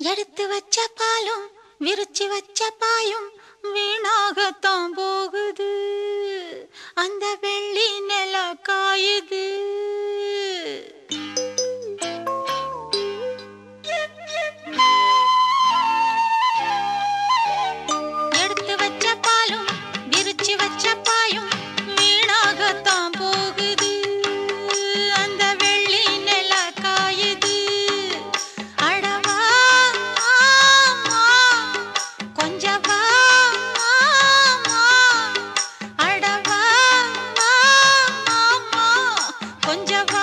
எடுத்து வச்ச பாலும் விரிச்சு வச்ச பாயும் வீணாகத்தான் போகுது. அந்த வெள்ளி நில காயுது. பஞ்சவா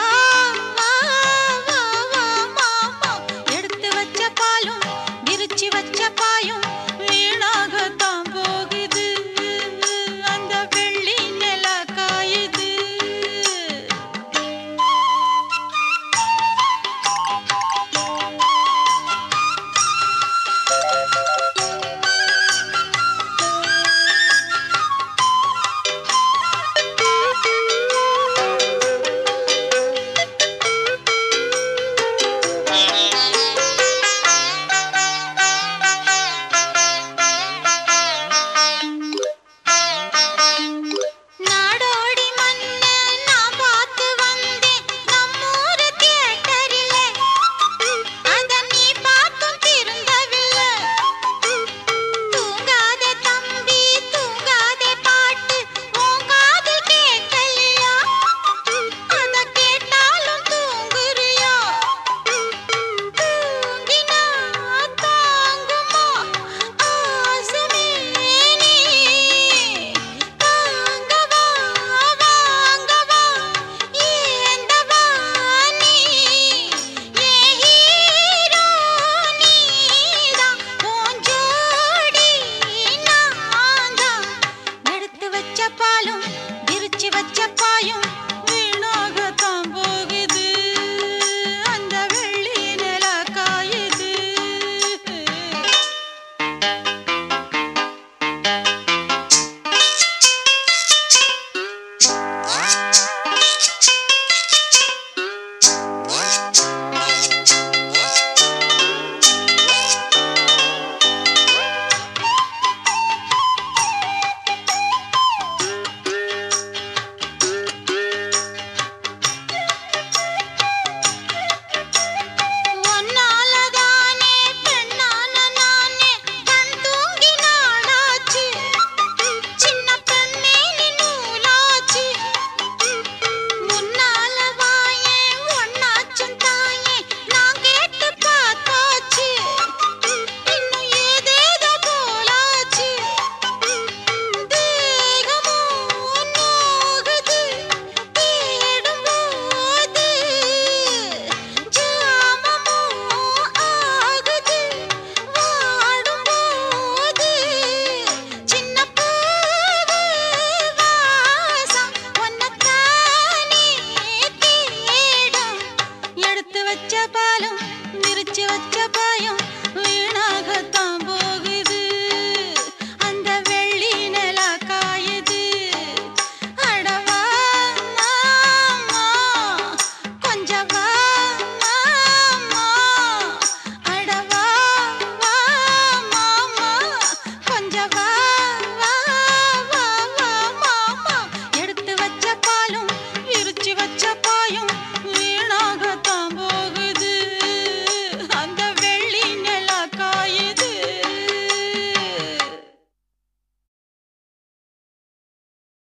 நெஞ்சம் விரிச்சு வச்ச பயம் வீணாகத்தான்.